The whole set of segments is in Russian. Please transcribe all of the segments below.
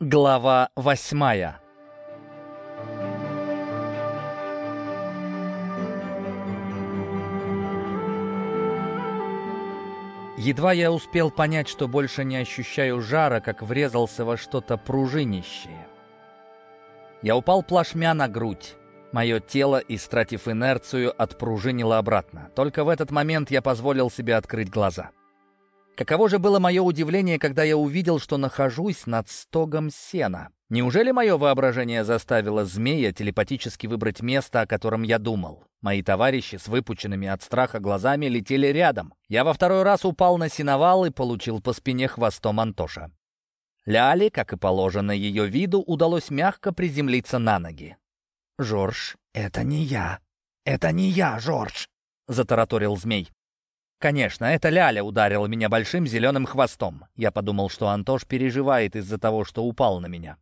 Глава восьмая Едва я успел понять, что больше не ощущаю жара, как врезался во что-то пружинищее. Я упал плашмя на грудь. Мое тело, истратив инерцию, отпружинило обратно. Только в этот момент я позволил себе открыть глаза. Каково же было мое удивление, когда я увидел, что нахожусь над стогом сена. Неужели мое воображение заставило змея телепатически выбрать место, о котором я думал? Мои товарищи с выпученными от страха глазами летели рядом. Я во второй раз упал на сеновал и получил по спине хвостом Антоша. Ляли, как и положено ее виду, удалось мягко приземлиться на ноги. «Жорж, это не я! Это не я, Жорж!» — затараторил змей. Конечно, это Ляля ударила меня большим зеленым хвостом. Я подумал, что Антош переживает из-за того, что упал на меня.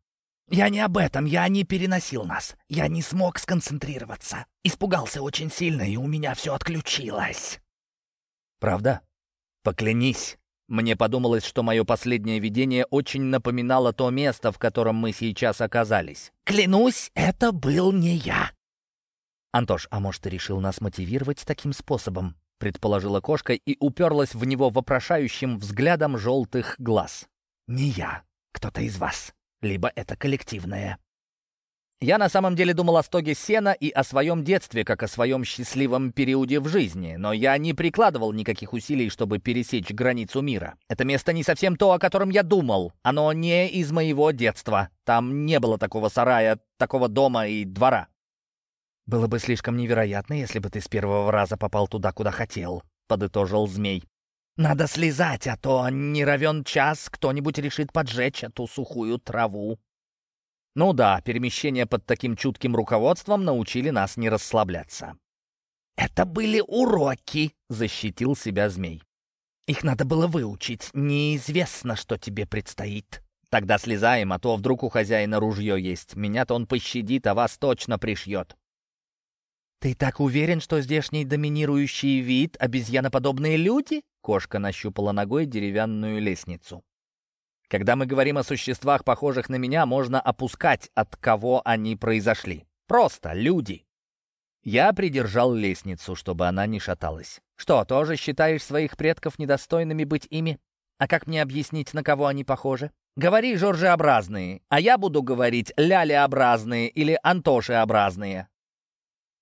«Я не об этом, я не переносил нас. Я не смог сконцентрироваться. Испугался очень сильно, и у меня все отключилось». «Правда? Поклянись». Мне подумалось, что мое последнее видение очень напоминало то место, в котором мы сейчас оказались. «Клянусь, это был не я». «Антош, а может, ты решил нас мотивировать таким способом?» — предположила кошка и уперлась в него вопрошающим взглядом желтых глаз. «Не я. Кто-то из вас. Либо это коллективное». Я на самом деле думал о стоге сена и о своем детстве, как о своем счастливом периоде в жизни, но я не прикладывал никаких усилий, чтобы пересечь границу мира. Это место не совсем то, о котором я думал. Оно не из моего детства. Там не было такого сарая, такого дома и двора. «Было бы слишком невероятно, если бы ты с первого раза попал туда, куда хотел», — подытожил змей. «Надо слезать, а то не равен час кто-нибудь решит поджечь эту сухую траву». Ну да, перемещения под таким чутким руководством научили нас не расслабляться. «Это были уроки», — защитил себя змей. «Их надо было выучить. Неизвестно, что тебе предстоит». «Тогда слезаем, а то вдруг у хозяина ружье есть. Меня-то он пощадит, а вас точно пришьет». «Ты так уверен, что здешний доминирующий вид — обезьяноподобные люди?» Кошка нащупала ногой деревянную лестницу. «Когда мы говорим о существах, похожих на меня, можно опускать, от кого они произошли. Просто люди». Я придержал лестницу, чтобы она не шаталась. «Что, тоже считаешь своих предков недостойными быть ими? А как мне объяснить, на кого они похожи? Говори жоржеобразные, а я буду говорить лялеобразные или антошеобразные.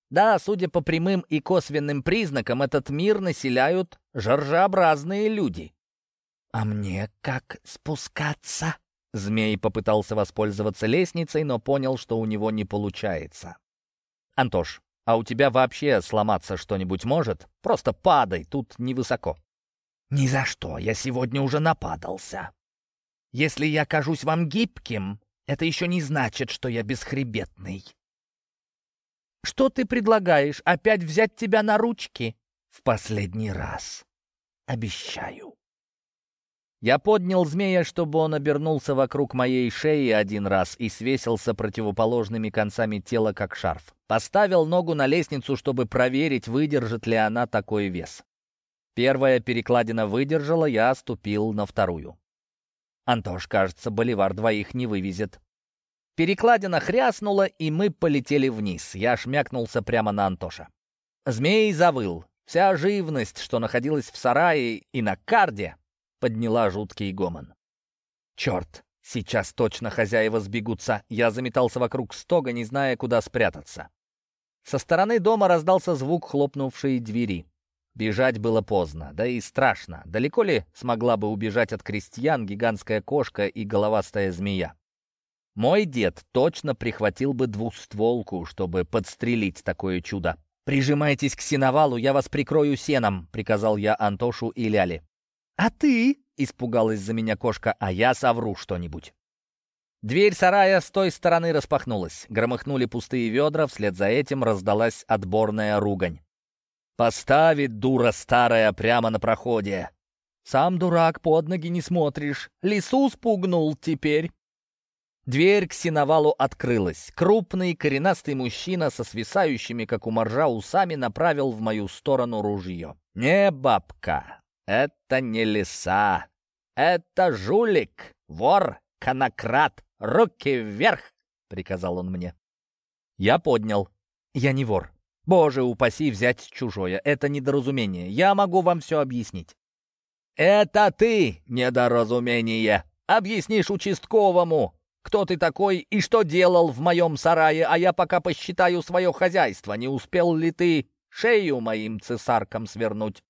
Да, судя по прямым и косвенным признакам, этот мир населяют жоржеобразные люди. «А мне как спускаться?» Змей попытался воспользоваться лестницей, но понял, что у него не получается. «Антош, а у тебя вообще сломаться что-нибудь может? Просто падай, тут невысоко». «Ни за что, я сегодня уже нападался. Если я кажусь вам гибким, это еще не значит, что я бесхребетный». Что ты предлагаешь? Опять взять тебя на ручки? В последний раз. Обещаю. Я поднял змея, чтобы он обернулся вокруг моей шеи один раз и свесился противоположными концами тела, как шарф. Поставил ногу на лестницу, чтобы проверить, выдержит ли она такой вес. Первая перекладина выдержала, я ступил на вторую. Антош, кажется, боливар двоих не вывезет. Перекладина хряснула, и мы полетели вниз. Я шмякнулся прямо на Антоша. Змей завыл. Вся живность, что находилась в сарае и на карде, подняла жуткий гомон. «Черт, сейчас точно хозяева сбегутся!» Я заметался вокруг стога, не зная, куда спрятаться. Со стороны дома раздался звук хлопнувшей двери. Бежать было поздно, да и страшно. Далеко ли смогла бы убежать от крестьян гигантская кошка и головастая змея? Мой дед точно прихватил бы двустволку, чтобы подстрелить такое чудо. «Прижимайтесь к сеновалу, я вас прикрою сеном», — приказал я Антошу и Ляле. «А ты?» — испугалась за меня кошка, а я совру что-нибудь. Дверь сарая с той стороны распахнулась. Громыхнули пустые ведра, вслед за этим раздалась отборная ругань. «Поставит, дура старая, прямо на проходе!» «Сам дурак, под ноги не смотришь. Лису спугнул теперь!» Дверь к синовалу открылась. Крупный, коренастый мужчина со свисающими, как у моржа, усами направил в мою сторону ружье. «Не бабка, это не лиса, это жулик, вор конократ, руки вверх!» — приказал он мне. Я поднял. «Я не вор. Боже упаси взять чужое. Это недоразумение. Я могу вам все объяснить». «Это ты, недоразумение! Объяснишь участковому, кто ты такой и что делал в моем сарае, а я пока посчитаю свое хозяйство. Не успел ли ты шею моим цесаркам свернуть?»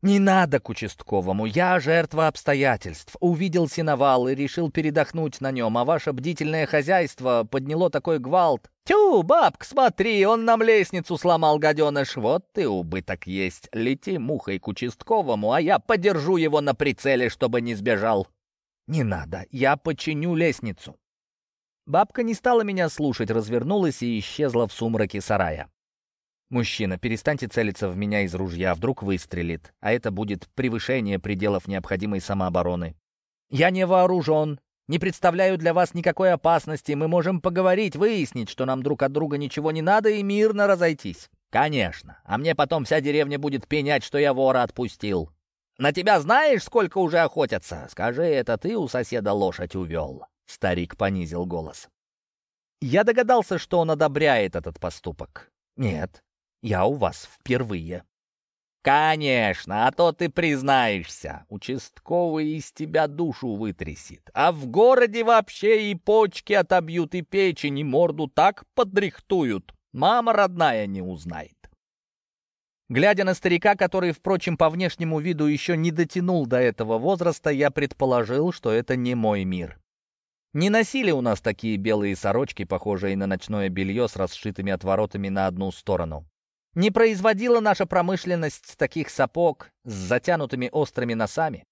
«Не надо к участковому, я жертва обстоятельств. Увидел сеновал и решил передохнуть на нем, а ваше бдительное хозяйство подняло такой гвалт. Тю, бабк, смотри, он нам лестницу сломал, гаденыш. Вот ты убыток есть. Лети мухой к участковому, а я подержу его на прицеле, чтобы не сбежал». «Не надо, я починю лестницу». Бабка не стала меня слушать, развернулась и исчезла в сумраке сарая. «Мужчина, перестаньте целиться в меня из ружья, вдруг выстрелит, а это будет превышение пределов необходимой самообороны. Я не вооружен, не представляю для вас никакой опасности, мы можем поговорить, выяснить, что нам друг от друга ничего не надо и мирно разойтись». «Конечно, а мне потом вся деревня будет пенять, что я вора отпустил. На тебя знаешь, сколько уже охотятся? Скажи, это ты у соседа лошадь увел?» Старик понизил голос. Я догадался, что он одобряет этот поступок. «Нет, я у вас впервые». «Конечно, а то ты признаешься. Участковый из тебя душу вытрясет. А в городе вообще и почки отобьют, и печень, и морду так подрихтуют. Мама родная не узнает». Глядя на старика, который, впрочем, по внешнему виду еще не дотянул до этого возраста, я предположил, что это не мой мир. Не носили у нас такие белые сорочки, похожие на ночное белье с расшитыми отворотами на одну сторону. Не производила наша промышленность таких сапог с затянутыми острыми носами.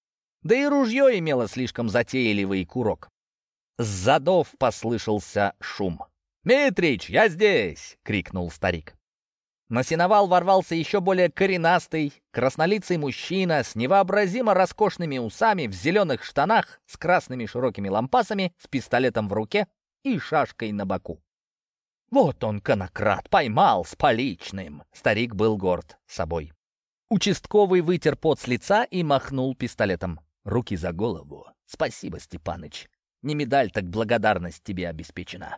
Да и ружье имело слишком затейливый курок. С задов послышался шум. «Митрич, я здесь!» — крикнул старик. На сеновал ворвался еще более коренастый, краснолицый мужчина с невообразимо роскошными усами в зеленых штанах, с красными широкими лампасами, с пистолетом в руке и шашкой на боку. Вот он, конократ, поймал с поличным. Старик был горд собой. Участковый вытер пот с лица и махнул пистолетом. Руки за голову. Спасибо, Степаныч. Не медаль, так благодарность тебе обеспечена.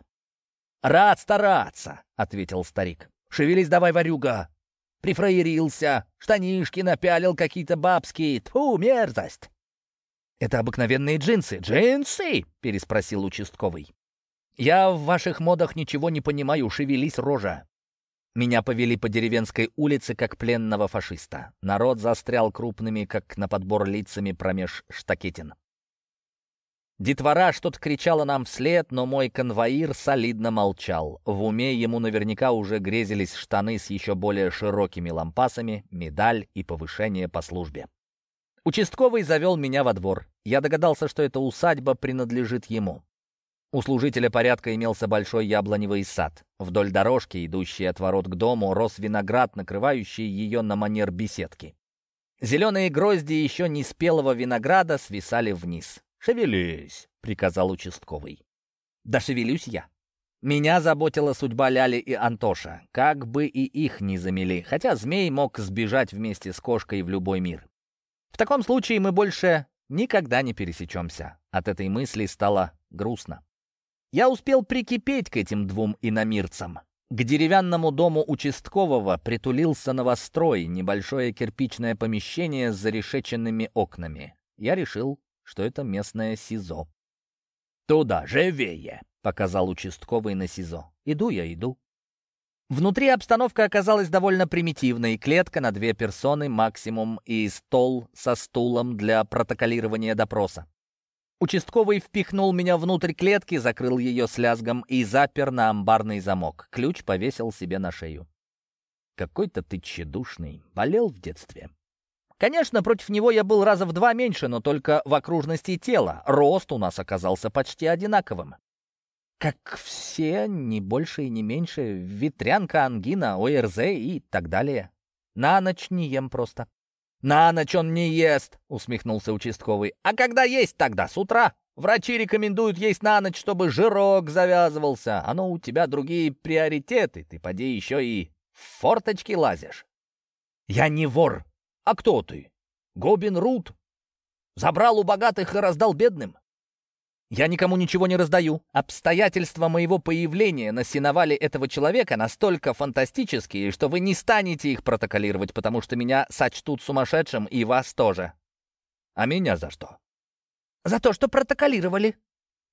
«Рад стараться», — ответил старик. «Шевелись давай, варюга!» Прифраерился, штанишки напялил какие-то бабские. Тьфу, мерзость! «Это обыкновенные джинсы». «Джинсы?» — переспросил участковый. «Я в ваших модах ничего не понимаю, шевелись, рожа!» Меня повели по деревенской улице, как пленного фашиста. Народ застрял крупными, как на подбор лицами промеж штакетин. Детвора что-то кричала нам вслед, но мой конвоир солидно молчал. В уме ему наверняка уже грезились штаны с еще более широкими лампасами, медаль и повышение по службе. Участковый завел меня во двор. Я догадался, что эта усадьба принадлежит ему. У служителя порядка имелся большой яблоневый сад. Вдоль дорожки, идущей от ворот к дому, рос виноград, накрывающий ее на манер беседки. Зеленые грозди еще не спелого винограда свисали вниз. «Шевелись», — приказал участковый. «Да шевелюсь я». Меня заботила судьба Ляли и Антоша, как бы и их не замели, хотя змей мог сбежать вместе с кошкой в любой мир. В таком случае мы больше никогда не пересечемся. От этой мысли стало грустно. Я успел прикипеть к этим двум иномирцам. К деревянному дому участкового притулился новострой, небольшое кирпичное помещение с зарешеченными окнами. Я решил, что это местное СИЗО. «Туда, живее!» — показал участковый на СИЗО. «Иду я, иду». Внутри обстановка оказалась довольно примитивной. Клетка на две персоны максимум и стол со стулом для протоколирования допроса. Участковый впихнул меня внутрь клетки, закрыл ее с лязгом и запер на амбарный замок. Ключ повесил себе на шею. «Какой-то ты тщедушный. Болел в детстве?» Конечно, против него я был раза в два меньше, но только в окружности тела. Рост у нас оказался почти одинаковым. Как все, не больше и не меньше, ветрянка, ангина, ОРЗ и так далее. На ночь не ем просто. «На ночь он не ест», — усмехнулся участковый. «А когда есть тогда? С утра? Врачи рекомендуют есть на ночь, чтобы жирок завязывался. А ну, у тебя другие приоритеты. Ты поди еще и в форточки лазишь». «Я не вор. А кто ты? Гобин Рут? Забрал у богатых и раздал бедным?» Я никому ничего не раздаю. Обстоятельства моего появления на сеновале этого человека настолько фантастические, что вы не станете их протоколировать, потому что меня сочтут сумасшедшим и вас тоже. А меня за что? За то, что протоколировали.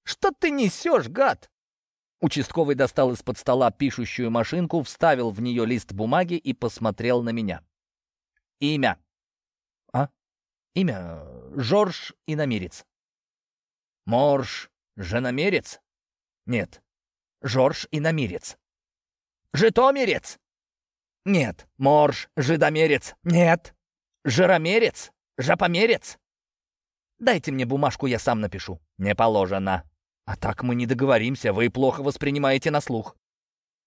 Что ты несешь, гад? Участковый достал из-под стола пишущую машинку, вставил в нее лист бумаги и посмотрел на меня. Имя. А? Имя Жорж Иномерец. Морж Женомерец? Нет. Жорж Иномерец. Житомерец? Нет. Морж Жидомерец? Нет. Жиромерец? Жапомерец? Дайте мне бумажку, я сам напишу. Не положено. А так мы не договоримся, вы плохо воспринимаете на слух.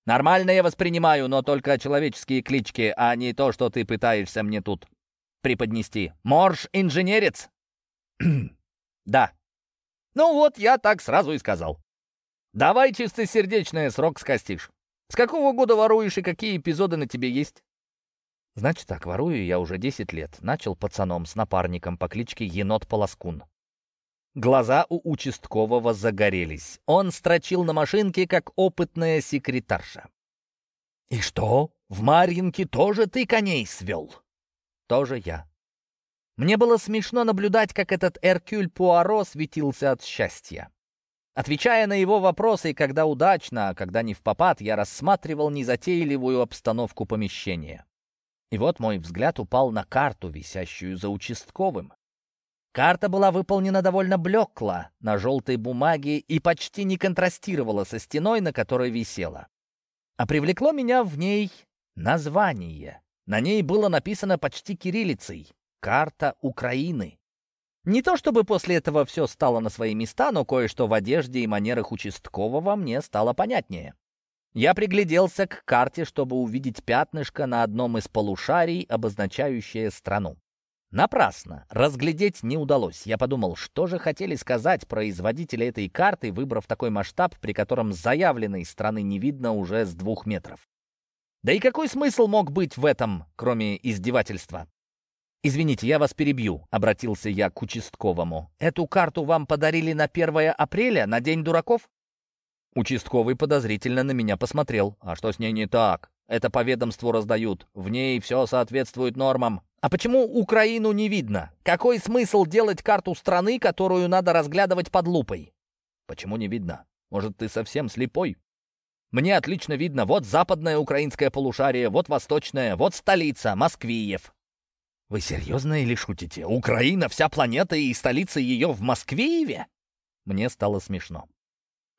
Нормально я воспринимаю, но только человеческие клички, а не то, что ты пытаешься мне тут преподнести. Морж-инженерец? да. Ну вот, я так сразу и сказал. Давай чистосердечное срок скостишь. С какого года воруешь и какие эпизоды на тебе есть? Значит так, ворую я уже 10 лет. Начал пацаном с напарником по кличке Енот Полоскун. Глаза у участкового загорелись. Он строчил на машинке, как опытная секретарша. «И что, в Марьинке тоже ты коней свел?» «Тоже я». Мне было смешно наблюдать, как этот Эркюль Пуаро светился от счастья. Отвечая на его вопросы, когда удачно, а когда не в попад, я рассматривал незатейливую обстановку помещения. И вот мой взгляд упал на карту, висящую за участковым. Карта была выполнена довольно блекло, на желтой бумаге и почти не контрастировала со стеной, на которой висела. А привлекло меня в ней название. На ней было написано почти кириллицей Карта Украины. Не то чтобы после этого все стало на свои места, но кое-что в одежде и манерах участкового мне стало понятнее. Я пригляделся к карте, чтобы увидеть пятнышко на одном из полушарий, обозначающее страну. Напрасно. Разглядеть не удалось. Я подумал, что же хотели сказать производители этой карты, выбрав такой масштаб, при котором заявленной страны не видно уже с двух метров. Да и какой смысл мог быть в этом, кроме издевательства? «Извините, я вас перебью», — обратился я к участковому. «Эту карту вам подарили на 1 апреля, на День дураков?» Участковый подозрительно на меня посмотрел. «А что с ней не так? Это по ведомству раздают. В ней все соответствует нормам. А почему Украину не видно? Какой смысл делать карту страны, которую надо разглядывать под лупой?» «Почему не видно? Может, ты совсем слепой?» «Мне отлично видно. Вот западное украинское полушарие, вот восточное, вот столица, Москвиев. Вы серьезно или шутите? Украина, вся планета и столица ее в Москвееве? Мне стало смешно.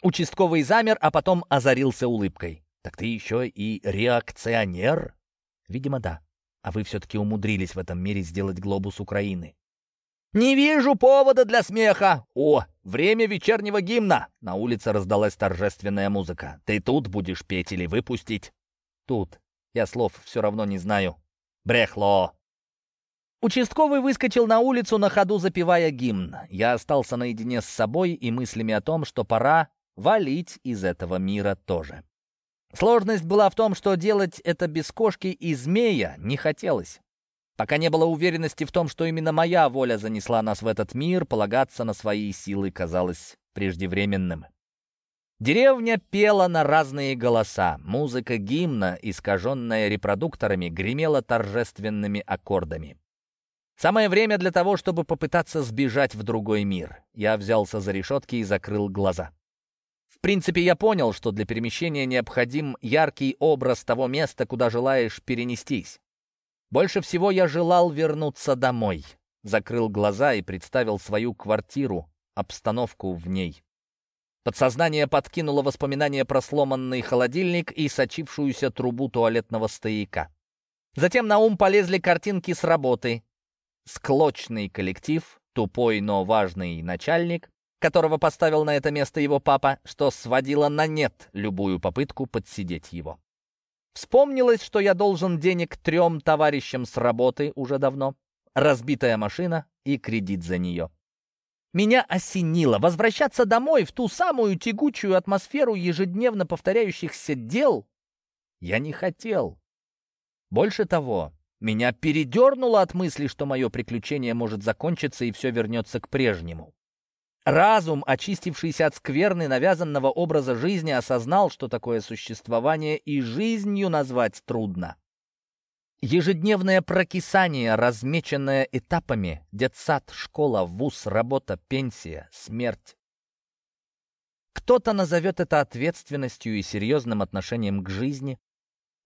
Участковый замер, а потом озарился улыбкой. Так ты еще и реакционер? Видимо, да. А вы все-таки умудрились в этом мире сделать глобус Украины. «Не вижу повода для смеха! О, время вечернего гимна!» На улице раздалась торжественная музыка. «Ты тут будешь петь или выпустить?» «Тут. Я слов все равно не знаю». «Брехло!» Участковый выскочил на улицу, на ходу запевая гимн. Я остался наедине с собой и мыслями о том, что пора валить из этого мира тоже. Сложность была в том, что делать это без кошки и змея не хотелось. Пока не было уверенности в том, что именно моя воля занесла нас в этот мир, полагаться на свои силы казалось преждевременным. Деревня пела на разные голоса. Музыка гимна, искаженная репродукторами, гремела торжественными аккордами. Самое время для того, чтобы попытаться сбежать в другой мир. Я взялся за решетки и закрыл глаза. Принципе, я понял, что для перемещения необходим яркий образ того места, куда желаешь перенестись. Больше всего я желал вернуться домой. Закрыл глаза и представил свою квартиру, обстановку в ней. Подсознание подкинуло воспоминания про сломанный холодильник и сочившуюся трубу туалетного стояка. Затем на ум полезли картинки с работы, Склочный коллектив, тупой, но важный начальник, которого поставил на это место его папа, что сводило на нет любую попытку подсидеть его. Вспомнилось, что я должен денег трем товарищам с работы уже давно, разбитая машина и кредит за нее. Меня осенило возвращаться домой в ту самую тягучую атмосферу ежедневно повторяющихся дел. Я не хотел. Больше того, меня передернуло от мысли, что мое приключение может закончиться и все вернется к прежнему. Разум, очистившийся от скверны навязанного образа жизни, осознал, что такое существование и жизнью назвать трудно. Ежедневное прокисание, размеченное этапами, детсад, школа, вуз, работа, пенсия, смерть. Кто-то назовет это ответственностью и серьезным отношением к жизни,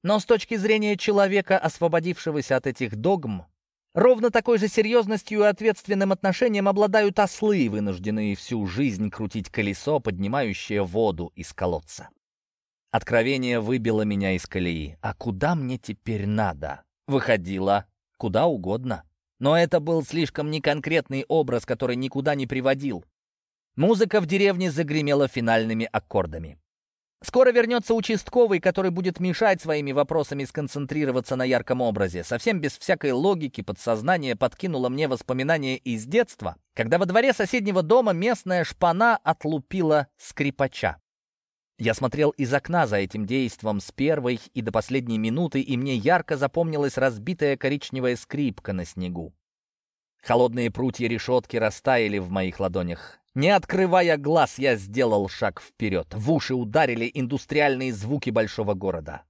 но с точки зрения человека, освободившегося от этих догм, ровно такой же серьезностью и ответственным отношением обладают ослы, вынужденные всю жизнь крутить колесо, поднимающее воду из колодца. Откровение выбило меня из колеи. А куда мне теперь надо? Выходило куда угодно. Но это был слишком неконкретный образ, который никуда не приводил. Музыка в деревне загремела финальными аккордами. Скоро вернется участковый, который будет мешать своими вопросами сконцентрироваться на ярком образе. Совсем без всякой логики подсознание подкинуло мне воспоминания из детства, когда во дворе соседнего дома местная шпана отлупила скрипача. Я смотрел из окна за этим действом с первой и до последней минуты, и мне ярко запомнилась разбитая коричневая скрипка на снегу. Холодные прутья решетки растаяли в моих ладонях. Не открывая глаз, я сделал шаг вперед. В уши ударили индустриальные звуки большого города.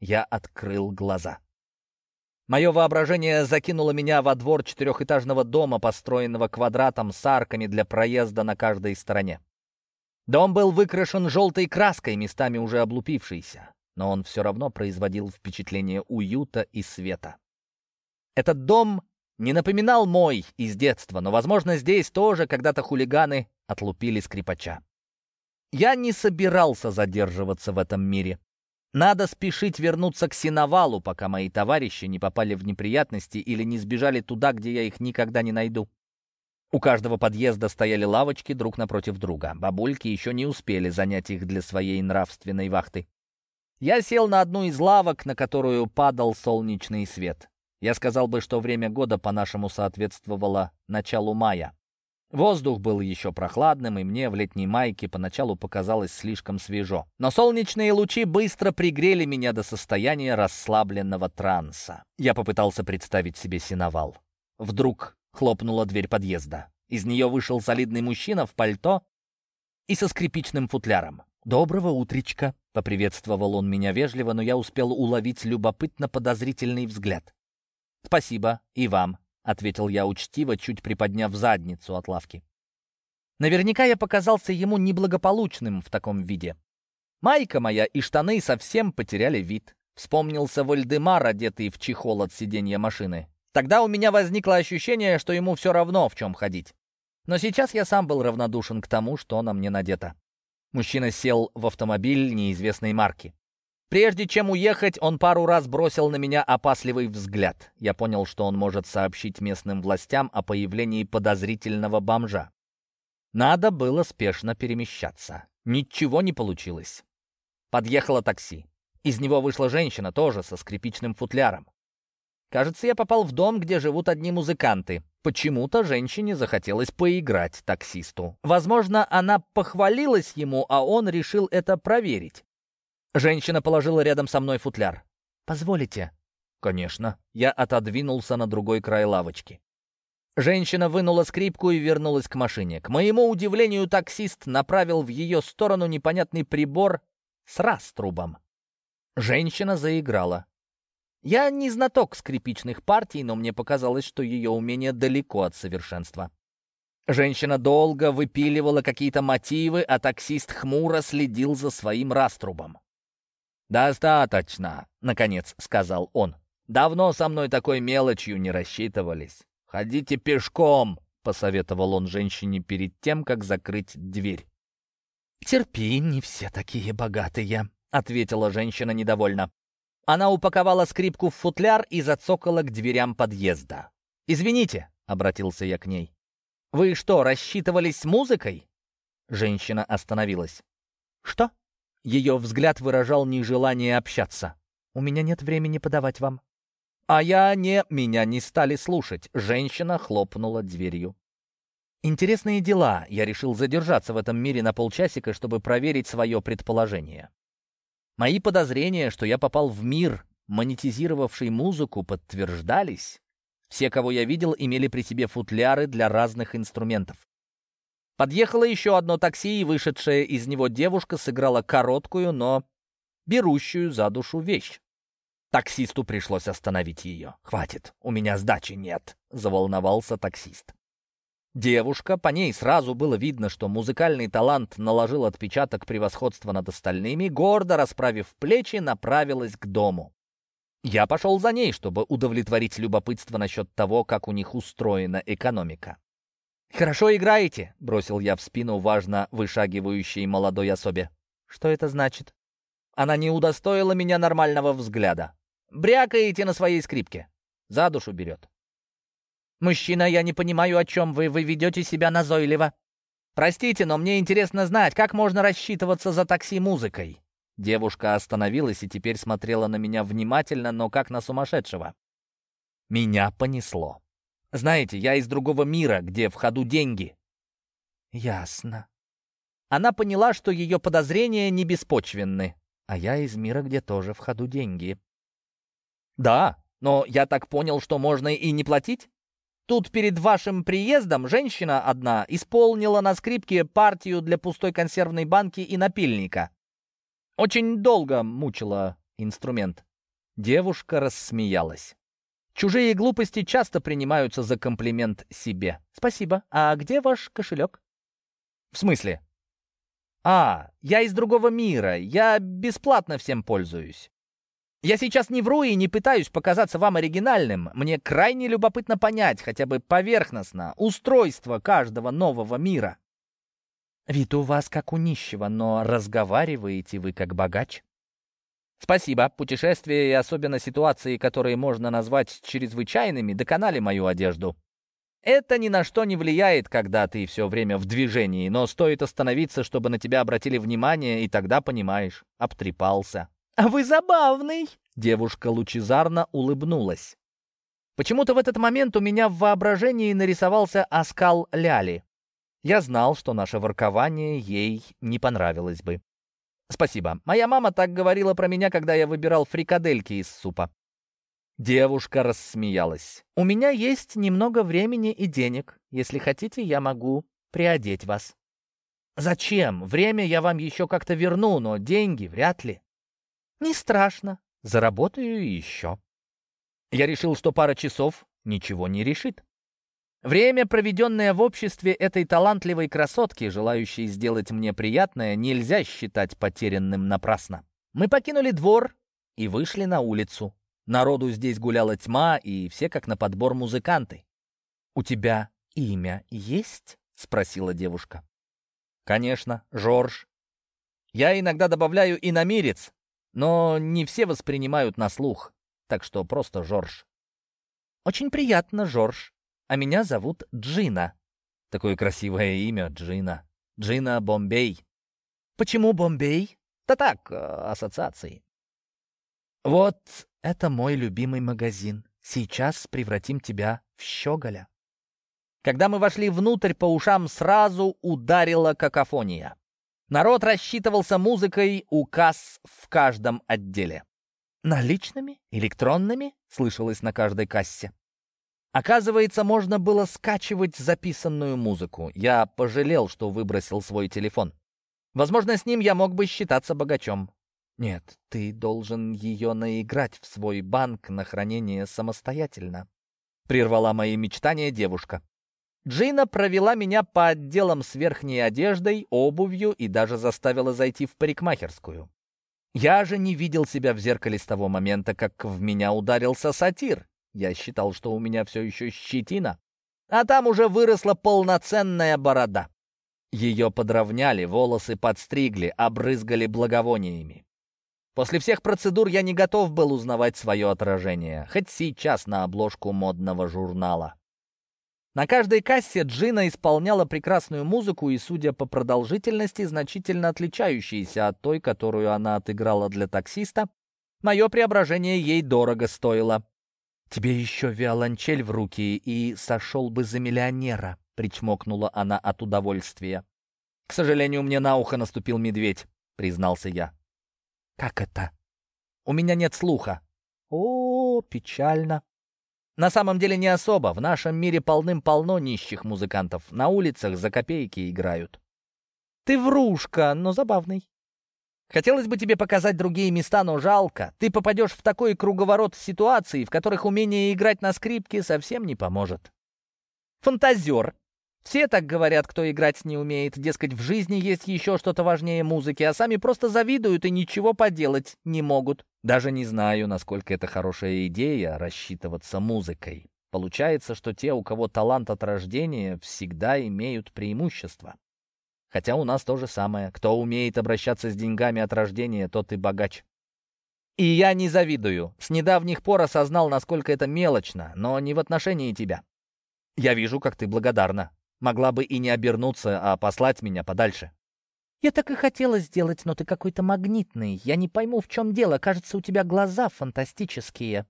Я открыл глаза. Мое воображение закинуло меня во двор четырехэтажного дома, построенного квадратом с арками для проезда на каждой стороне. Дом был выкрашен желтой краской, местами уже облупившейся, но он все равно производил впечатление уюта и света. Этот дом не напоминал мой из детства, но, возможно, здесь тоже когда-то хулиганы отлупили скрипача. Я не собирался задерживаться в этом мире. Надо спешить вернуться к синовалу, пока мои товарищи не попали в неприятности или не сбежали туда, где я их никогда не найду. У каждого подъезда стояли лавочки друг напротив друга. Бабульки еще не успели занять их для своей нравственной вахты. Я сел на одну из лавок, на которую падал солнечный свет. Я сказал бы, что время года по-нашему соответствовало началу мая. Воздух был еще прохладным, и мне в летней майке поначалу показалось слишком свежо. Но солнечные лучи быстро пригрели меня до состояния расслабленного транса. Я попытался представить себе синовал. Вдруг хлопнула дверь подъезда. Из нее вышел солидный мужчина в пальто и со скрипичным футляром. «Доброго утречка!» — поприветствовал он меня вежливо, но я успел уловить любопытно подозрительный взгляд. «Спасибо, и вам», — ответил я учтиво, чуть приподняв задницу от лавки. Наверняка я показался ему неблагополучным в таком виде. Майка моя и штаны совсем потеряли вид. Вспомнился Вольдемар, одетый в чехол от сиденья машины. Тогда у меня возникло ощущение, что ему все равно, в чем ходить. Но сейчас я сам был равнодушен к тому, что на мне надето. Мужчина сел в автомобиль неизвестной марки. Прежде чем уехать, он пару раз бросил на меня опасливый взгляд. Я понял, что он может сообщить местным властям о появлении подозрительного бомжа. Надо было спешно перемещаться. Ничего не получилось. Подъехало такси. Из него вышла женщина, тоже со скрипичным футляром. Кажется, я попал в дом, где живут одни музыканты. Почему-то женщине захотелось поиграть таксисту. Возможно, она похвалилась ему, а он решил это проверить. Женщина положила рядом со мной футляр. «Позволите?» «Конечно». Я отодвинулся на другой край лавочки. Женщина вынула скрипку и вернулась к машине. К моему удивлению, таксист направил в ее сторону непонятный прибор с раструбом. Женщина заиграла. Я не знаток скрипичных партий, но мне показалось, что ее умение далеко от совершенства. Женщина долго выпиливала какие-то мотивы, а таксист хмуро следил за своим раструбом. «Достаточно», — наконец сказал он. «Давно со мной такой мелочью не рассчитывались. Ходите пешком», — посоветовал он женщине перед тем, как закрыть дверь. «Терпи, не все такие богатые», — ответила женщина недовольно. Она упаковала скрипку в футляр и зацокала к дверям подъезда. «Извините», — обратился я к ней. «Вы что, рассчитывались музыкой?» Женщина остановилась. «Что?» Ее взгляд выражал нежелание общаться. «У меня нет времени подавать вам». А я не... Меня не стали слушать. Женщина хлопнула дверью. Интересные дела. Я решил задержаться в этом мире на полчасика, чтобы проверить свое предположение. Мои подозрения, что я попал в мир, монетизировавший музыку, подтверждались. Все, кого я видел, имели при себе футляры для разных инструментов. Подъехало еще одно такси, и вышедшая из него девушка сыграла короткую, но берущую за душу вещь. Таксисту пришлось остановить ее. «Хватит, у меня сдачи нет», — заволновался таксист. Девушка, по ней сразу было видно, что музыкальный талант наложил отпечаток превосходства над остальными, гордо расправив плечи, направилась к дому. Я пошел за ней, чтобы удовлетворить любопытство насчет того, как у них устроена экономика. «Хорошо играете», — бросил я в спину важно вышагивающей молодой особе. «Что это значит?» Она не удостоила меня нормального взгляда. «Брякаете на своей скрипке. За душу берет». «Мужчина, я не понимаю, о чем вы. Вы ведете себя назойливо». «Простите, но мне интересно знать, как можно рассчитываться за такси музыкой?» Девушка остановилась и теперь смотрела на меня внимательно, но как на сумасшедшего. Меня понесло. Знаете, я из другого мира, где в ходу деньги. Ясно. Она поняла, что ее подозрения не беспочвенны, а я из мира, где тоже в ходу деньги. Да, но я так понял, что можно и не платить? Тут перед вашим приездом женщина одна исполнила на скрипке партию для пустой консервной банки и напильника. Очень долго мучила инструмент. Девушка рассмеялась. Чужие глупости часто принимаются за комплимент себе. Спасибо. А где ваш кошелек? В смысле? А, я из другого мира. Я бесплатно всем пользуюсь. Я сейчас не вру и не пытаюсь показаться вам оригинальным. Мне крайне любопытно понять, хотя бы поверхностно, устройство каждого нового мира. Вид у вас как у нищего, но разговариваете вы как богач. Спасибо. Путешествия и особенно ситуации, которые можно назвать чрезвычайными, доконали мою одежду. Это ни на что не влияет, когда ты все время в движении, но стоит остановиться, чтобы на тебя обратили внимание, и тогда понимаешь. Обтрепался. «А вы забавный!» Девушка лучезарно улыбнулась. Почему-то в этот момент у меня в воображении нарисовался оскал Ляли. Я знал, что наше воркование ей не понравилось бы. «Спасибо. Моя мама так говорила про меня, когда я выбирал фрикадельки из супа». Девушка рассмеялась. «У меня есть немного времени и денег. Если хотите, я могу приодеть вас». «Зачем? Время я вам еще как-то верну, но деньги вряд ли». «Не страшно. Заработаю еще». Я решил, что пара часов ничего не решит. Время, проведенное в обществе этой талантливой красотки, желающей сделать мне приятное, нельзя считать потерянным напрасно. Мы покинули двор и вышли на улицу. Народу здесь гуляла тьма, и все как на подбор музыканты. «У тебя имя есть?» — спросила девушка. «Конечно, Жорж. Я иногда добавляю иномирец, но не все воспринимают на слух, так что просто Жорж». «Очень приятно, Жорж», а меня зовут Джина. Такое красивое имя Джина. Джина Бомбей. Почему Бомбей? Да так, э, ассоциации. Вот это мой любимый магазин. Сейчас превратим тебя в щеголя. Когда мы вошли внутрь, по ушам сразу ударила какофония. Народ рассчитывался музыкой у касс в каждом отделе. «Наличными? Электронными?» — слышалось на каждой кассе. Оказывается, можно было скачивать записанную музыку. Я пожалел, что выбросил свой телефон. Возможно, с ним я мог бы считаться богачом. Нет, ты должен ее наиграть в свой банк на хранение самостоятельно. Прервала мои мечтания девушка. Джина провела меня по отделам с верхней одеждой, обувью и даже заставила зайти в парикмахерскую. Я же не видел себя в зеркале с того момента, как в меня ударился сатир. Я считал, что у меня все еще щетина, а там уже выросла полноценная борода. Ее подровняли, волосы подстригли, обрызгали благовониями. После всех процедур я не готов был узнавать свое отражение, хоть сейчас на обложку модного журнала. На каждой кассе Джина исполняла прекрасную музыку и, судя по продолжительности, значительно отличающейся от той, которую она отыграла для таксиста, мое преображение ей дорого стоило. «Тебе еще виолончель в руки и сошел бы за миллионера», — причмокнула она от удовольствия. «К сожалению, мне на ухо наступил медведь», — признался я. «Как это?» «У меня нет слуха». «О, печально». На самом деле не особо. В нашем мире полным-полно нищих музыкантов. На улицах за копейки играют. Ты врушка, но забавный. Хотелось бы тебе показать другие места, но жалко. Ты попадешь в такой круговорот ситуаций, в которых умение играть на скрипке совсем не поможет. Фантазер. Все так говорят, кто играть не умеет. Дескать, в жизни есть еще что-то важнее музыки, а сами просто завидуют и ничего поделать не могут. Даже не знаю, насколько это хорошая идея рассчитываться музыкой. Получается, что те, у кого талант от рождения, всегда имеют преимущество. Хотя у нас то же самое. Кто умеет обращаться с деньгами от рождения, тот и богач. И я не завидую. С недавних пор осознал, насколько это мелочно, но не в отношении тебя. Я вижу, как ты благодарна. Могла бы и не обернуться, а послать меня подальше. Я так и хотела сделать, но ты какой-то магнитный. Я не пойму, в чем дело. Кажется, у тебя глаза фантастические.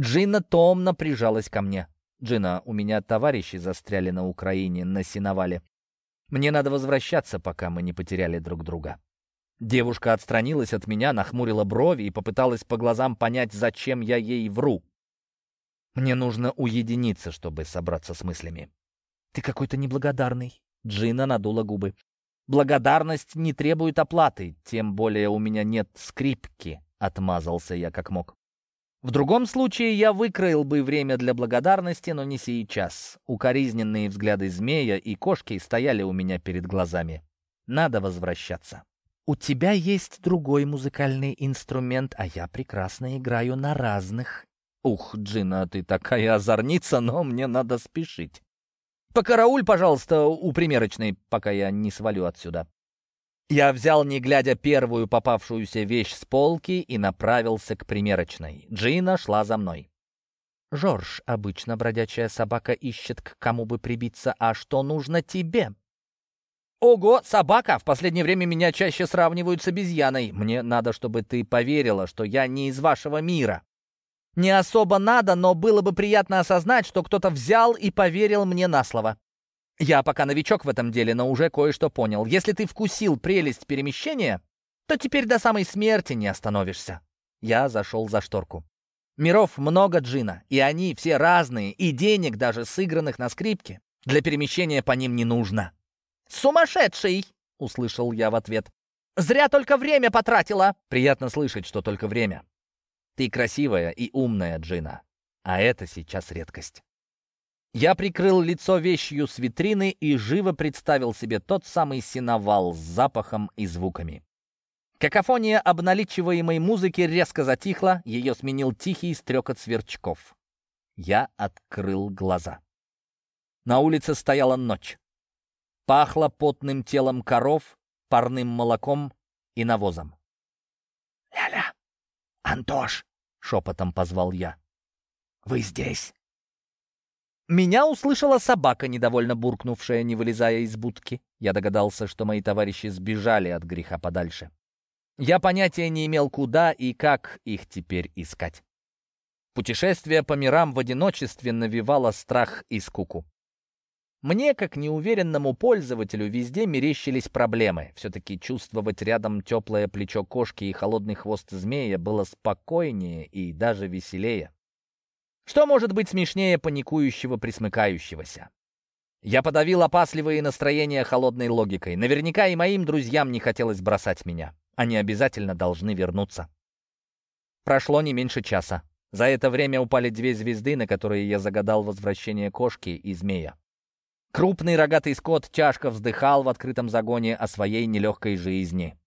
Джина томно прижалась ко мне. Джина, у меня товарищи застряли на Украине, на сеновале. Мне надо возвращаться, пока мы не потеряли друг друга. Девушка отстранилась от меня, нахмурила брови и попыталась по глазам понять, зачем я ей вру. Мне нужно уединиться, чтобы собраться с мыслями. «Ты какой-то неблагодарный». Джина надула губы. «Благодарность не требует оплаты, тем более у меня нет скрипки», — отмазался я как мог. В другом случае я выкроил бы время для благодарности, но не сейчас. Укоризненные взгляды змея и кошки стояли у меня перед глазами. Надо возвращаться. «У тебя есть другой музыкальный инструмент, а я прекрасно играю на разных». «Ух, Джина, ты такая озорница, но мне надо спешить. Покарауль, пожалуйста, у примерочной, пока я не свалю отсюда». Я взял, не глядя, первую попавшуюся вещь с полки и направился к примерочной. Джина шла за мной. «Жорж, обычно бродячая собака ищет, к кому бы прибиться, а что нужно тебе?» «Ого, собака! В последнее время меня чаще сравнивают с обезьяной. Мне надо, чтобы ты поверила, что я не из вашего мира. Не особо надо, но было бы приятно осознать, что кто-то взял и поверил мне на слово. Я пока новичок в этом деле, но уже кое-что понял. Если ты вкусил прелесть перемещения, то теперь до самой смерти не остановишься. Я зашел за шторку. Миров много джина, и они все разные, и денег даже сыгранных на скрипке для перемещения по ним не нужно. «Сумасшедший!» — услышал я в ответ. «Зря только время потратила!» Приятно слышать, что только время. Ты красивая и умная, Джина, а это сейчас редкость. Я прикрыл лицо вещью с витрины и живо представил себе тот самый синовал с запахом и звуками. Какофония обналичиваемой музыки резко затихла, ее сменил тихий стрекот сверчков. Я открыл глаза. На улице стояла ночь. Пахло потным телом коров, парным молоком и навозом. «Ляля! Антош!» — шепотом позвал я. «Вы здесь?» Меня услышала собака, недовольно буркнувшая, не вылезая из будки. Я догадался, что мои товарищи сбежали от греха подальше. Я понятия не имел, куда и как их теперь искать. Путешествие по мирам в одиночестве навевало страх и скуку. Мне, как неуверенному пользователю, везде мерещились проблемы. Все-таки чувствовать рядом теплое плечо кошки и холодный хвост змея было спокойнее и даже веселее. Что может быть смешнее паникующего присмыкающегося? Я подавил опасливые настроения холодной логикой. Наверняка и моим друзьям не хотелось бросать меня. Они обязательно должны вернуться. Прошло не меньше часа. За это время упали две звезды, на которые я загадал возвращение кошки и змея. Крупный рогатый скот тяжко вздыхал в открытом загоне о своей нелегкой жизни.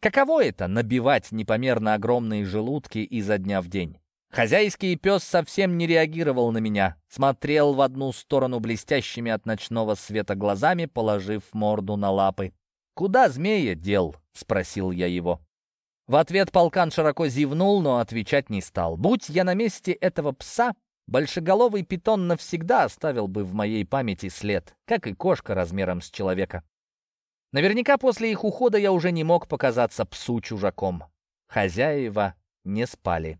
Каково это — набивать непомерно огромные желудки изо дня в день? Хозяйский пес совсем не реагировал на меня, смотрел в одну сторону блестящими от ночного света глазами, положив морду на лапы. «Куда змея дел?» — спросил я его. В ответ полкан широко зевнул, но отвечать не стал. «Будь я на месте этого пса, большеголовый питон навсегда оставил бы в моей памяти след, как и кошка размером с человека. Наверняка после их ухода я уже не мог показаться псу чужаком. Хозяева не спали.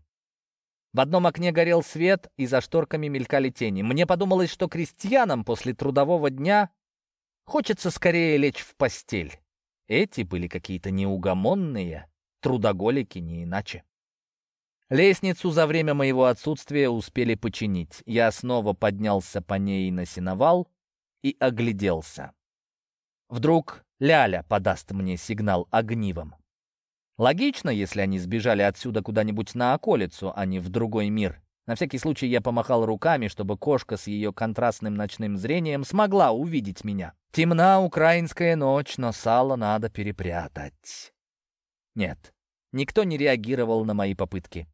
В одном окне горел свет, и за шторками мелькали тени. Мне подумалось, что крестьянам после трудового дня хочется скорее лечь в постель. Эти были какие-то неугомонные, трудоголики не иначе. Лестницу за время моего отсутствия успели починить. Я снова поднялся по ней на сеновал и огляделся. Вдруг Ляля подаст мне сигнал огнивом. Логично, если они сбежали отсюда куда-нибудь на околицу, а не в другой мир. На всякий случай я помахал руками, чтобы кошка с ее контрастным ночным зрением смогла увидеть меня. Темна украинская ночь, но сало надо перепрятать. Нет, никто не реагировал на мои попытки.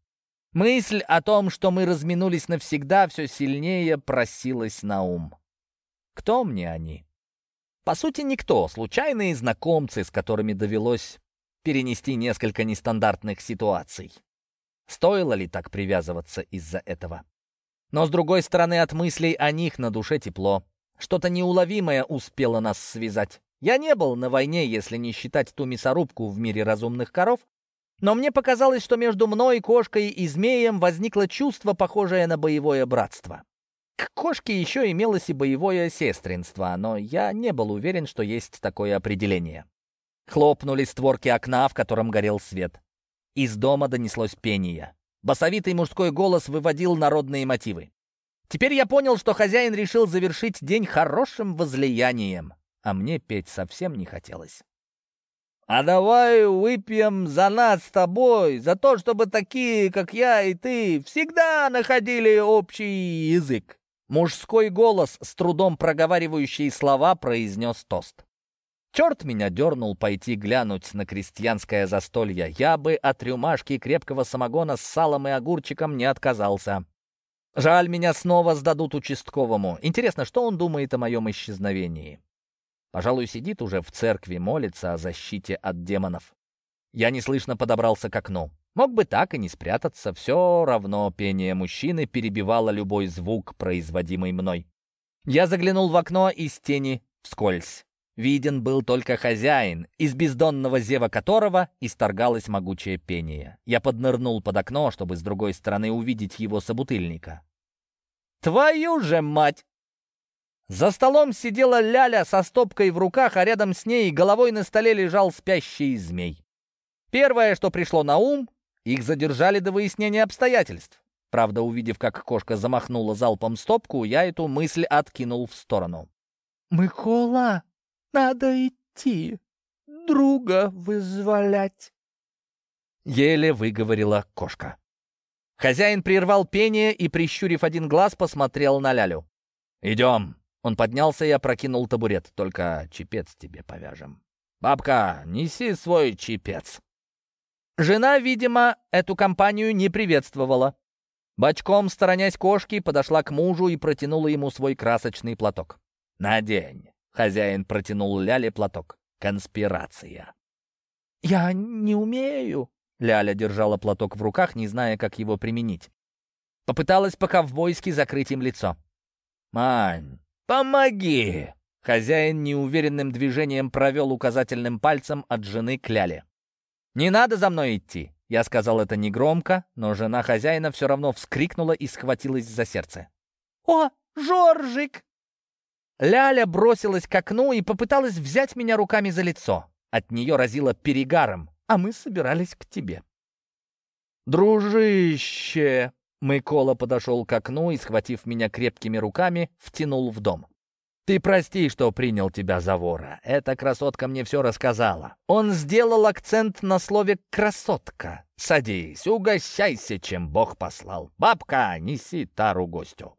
Мысль о том, что мы разминулись навсегда, все сильнее просилась на ум. Кто мне они? По сути, никто. Случайные знакомцы, с которыми довелось перенести несколько нестандартных ситуаций. Стоило ли так привязываться из-за этого? Но, с другой стороны, от мыслей о них на душе тепло. Что-то неуловимое успело нас связать. Я не был на войне, если не считать ту мясорубку в мире разумных коров, но мне показалось, что между мной, кошкой и змеем возникло чувство, похожее на боевое братство. К кошке еще имелось и боевое сестринство, но я не был уверен, что есть такое определение. Хлопнули створки окна, в котором горел свет. Из дома донеслось пение. Басовитый мужской голос выводил народные мотивы. Теперь я понял, что хозяин решил завершить день хорошим возлиянием, а мне петь совсем не хотелось. «А давай выпьем за нас с тобой, за то, чтобы такие, как я и ты, всегда находили общий язык!» Мужской голос, с трудом проговаривающий слова, произнес тост. Черт меня дернул пойти глянуть на крестьянское застолье. Я бы от рюмашки крепкого самогона с салом и огурчиком не отказался. Жаль, меня снова сдадут участковому. Интересно, что он думает о моем исчезновении? Пожалуй, сидит уже в церкви, молится о защите от демонов. Я неслышно подобрался к окну. Мог бы так и не спрятаться, все равно пение мужчины перебивало любой звук, производимый мной. Я заглянул в окно из тени вскользь. Виден был только хозяин, из бездонного зева которого исторгалось могучее пение. Я поднырнул под окно, чтобы с другой стороны увидеть его собутыльника. «Твою же мать!» За столом сидела Ляля со стопкой в руках, а рядом с ней головой на столе лежал спящий змей. Первое, что пришло на ум, их задержали до выяснения обстоятельств. Правда, увидев, как кошка замахнула залпом стопку, я эту мысль откинул в сторону. «Микола, надо идти, друга вызволять», — еле выговорила кошка. Хозяин прервал пение и, прищурив один глаз, посмотрел на Лялю. «Идем!» Он поднялся и опрокинул табурет. «Только чепец тебе повяжем». «Бабка, неси свой чепец». Жена, видимо, эту компанию не приветствовала. Бочком, сторонясь кошки, подошла к мужу и протянула ему свой красочный платок. «Надень!» — хозяин протянул Ляле платок. «Конспирация!» «Я не умею!» — Ляля держала платок в руках, не зная, как его применить. Попыталась по-ковбойски закрыть им лицо. «Мань, «Помоги!» Хозяин неуверенным движением провел указательным пальцем от жены к Ляле. «Не надо за мной идти!» Я сказал это негромко, но жена хозяина все равно вскрикнула и схватилась за сердце. «О, Жоржик!» Ляля бросилась к окну и попыталась взять меня руками за лицо. От нее разило перегаром, а мы собирались к тебе. «Дружище!» Микола подошел к окну и, схватив меня крепкими руками, втянул в дом. «Ты прости, что принял тебя за вора. Эта красотка мне все рассказала». Он сделал акцент на слове «красотка». «Садись, угощайся, чем Бог послал. Бабка, неси тару гостю».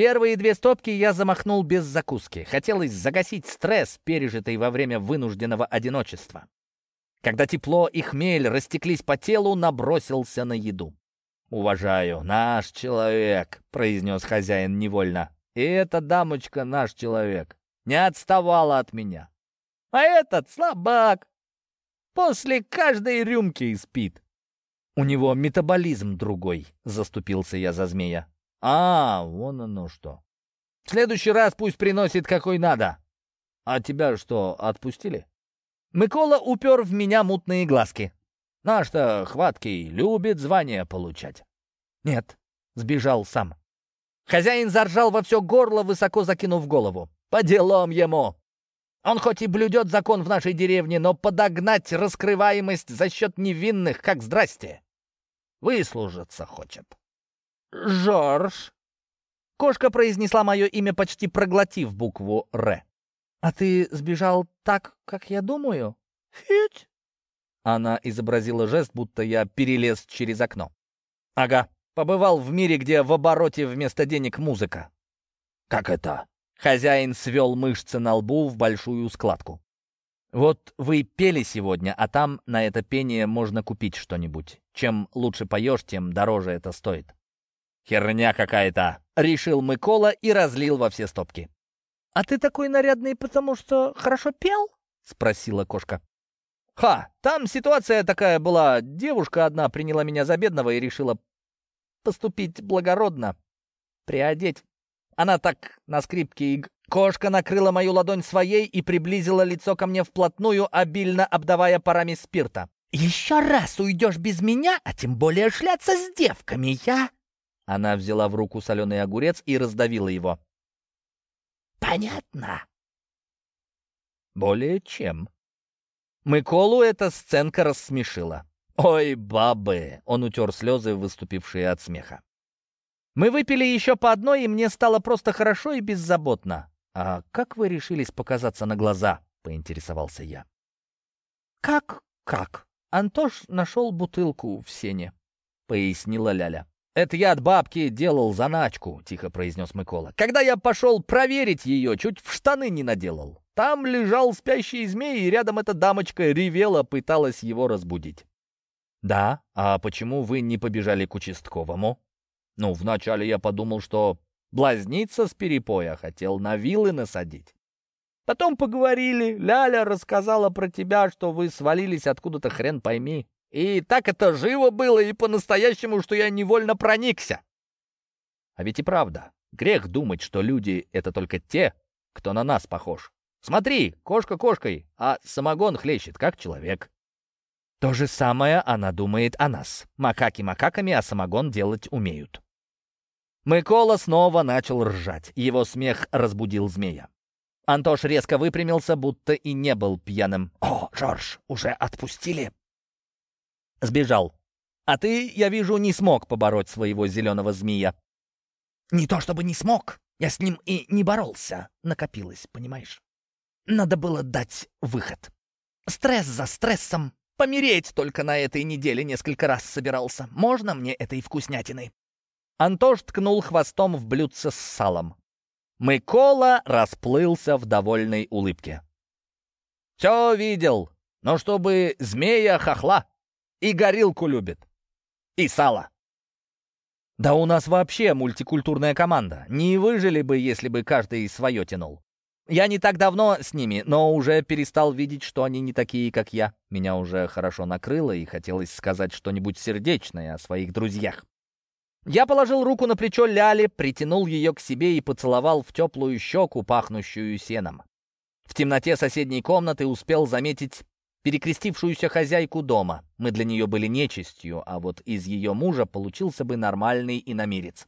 Первые две стопки я замахнул без закуски. Хотелось загасить стресс, пережитый во время вынужденного одиночества. Когда тепло и хмель растеклись по телу, набросился на еду. «Уважаю, наш человек», — произнес хозяин невольно. «И эта дамочка наш человек. Не отставала от меня. А этот слабак. После каждой рюмки спит». «У него метаболизм другой», — заступился я за змея. «А, вон оно что. В следующий раз пусть приносит какой надо. А тебя что, отпустили?» Микола упер в меня мутные глазки. Наш-то хваткий любит звание получать. Нет, сбежал сам. Хозяин заржал во все горло, высоко закинув голову. По делам ему. Он хоть и блюдет закон в нашей деревне, но подогнать раскрываемость за счет невинных, как здрасте. Выслужиться хочет. Жорж. Кошка произнесла мое имя, почти проглотив букву «Р». «А ты сбежал так, как я думаю?» «Фить!» Она изобразила жест, будто я перелез через окно. «Ага, побывал в мире, где в обороте вместо денег музыка». «Как это?» Хозяин свел мышцы на лбу в большую складку. «Вот вы пели сегодня, а там на это пение можно купить что-нибудь. Чем лучше поешь, тем дороже это стоит». «Херня какая-то!» — решил Микола и разлил во все стопки. «А ты такой нарядный, потому что хорошо пел?» — спросила кошка. «Ха! Там ситуация такая была. Девушка одна приняла меня за бедного и решила поступить благородно, приодеть. Она так на скрипке и... Кошка накрыла мою ладонь своей и приблизила лицо ко мне вплотную, обильно обдавая парами спирта. «Еще раз уйдешь без меня, а тем более шляться с девками, я...» Она взяла в руку соленый огурец и раздавила его. «Понятно?» «Более чем». Миколу эта сценка рассмешила. «Ой, бабы!» — он утер слезы, выступившие от смеха. Мы выпили еще по одной, и мне стало просто хорошо и беззаботно. «А как вы решились показаться на глаза?» — поинтересовался я. «Как? Как?» Антош нашел бутылку в сене, — пояснила Ляля. «Это я от бабки делал заначку», — тихо произнес Микола. «Когда я пошел проверить ее, чуть в штаны не наделал. Там лежал спящий змей, и рядом эта дамочка ревела, пыталась его разбудить». «Да? А почему вы не побежали к участковому?» «Ну, вначале я подумал, что блазниться с перепоя хотел на вилы насадить. Потом поговорили, Ляля рассказала про тебя, что вы свалились откуда-то хрен пойми. И так это живо было и по-настоящему, что я невольно проникся. А ведь и правда, грех думать, что люди — это только те, кто на нас похож. Смотри, кошка кошкой, а самогон хлещет, как человек. То же самое она думает о нас. Макаки макаками, а самогон делать умеют. Микола снова начал ржать. Его смех разбудил змея. Антош резко выпрямился, будто и не был пьяным. «О, Жорж, уже отпустили?» Сбежал. А ты, я вижу, не смог побороть своего зеленого змея. Не то чтобы не смог, я с ним и не боролся. Накопилось, понимаешь? Надо было дать выход. Стресс за стрессом. Помереть только на этой неделе несколько раз собирался. Можно мне этой вкуснятины?» Антош ткнул хвостом в блюдце с салом. Микола расплылся в довольной улыбке. «Все видел, но чтобы змея хохла и горилку любит. И сало. Да у нас вообще мультикультурная команда. Не выжили бы, если бы каждый свое тянул. Я не так давно с ними, но уже перестал видеть, что они не такие, как я. Меня уже хорошо накрыло, и хотелось сказать что-нибудь сердечное о своих друзьях. Я положил руку на плечо Ляли, притянул ее к себе и поцеловал в теплую щеку, пахнущую сеном. В темноте соседней комнаты успел заметить перекрестившуюся хозяйку дома. Мы для нее были нечистью, а вот из ее мужа получился бы нормальный иномирец.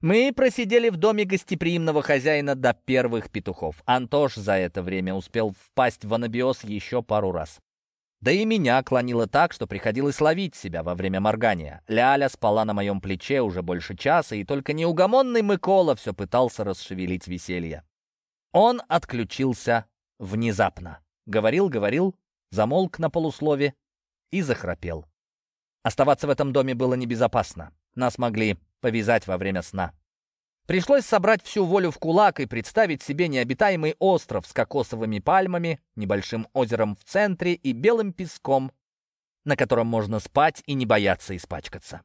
Мы просидели в доме гостеприимного хозяина до первых петухов. Антош за это время успел впасть в анабиоз еще пару раз. Да и меня клонило так, что приходилось ловить себя во время моргания. Ляля спала на моем плече уже больше часа, и только неугомонный Микола все пытался расшевелить веселье. Он отключился внезапно. Говорил, говорил, замолк на полуслове и захрапел. Оставаться в этом доме было небезопасно. Нас могли повязать во время сна. Пришлось собрать всю волю в кулак и представить себе необитаемый остров с кокосовыми пальмами, небольшим озером в центре и белым песком, на котором можно спать и не бояться испачкаться.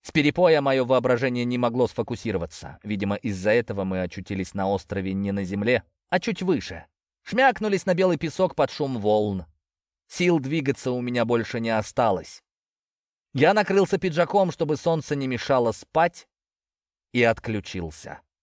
С перепоя мое воображение не могло сфокусироваться. Видимо, из-за этого мы очутились на острове не на земле, а чуть выше. Шмякнулись на белый песок под шум волн. Сил двигаться у меня больше не осталось. Я накрылся пиджаком, чтобы солнце не мешало спать, и отключился.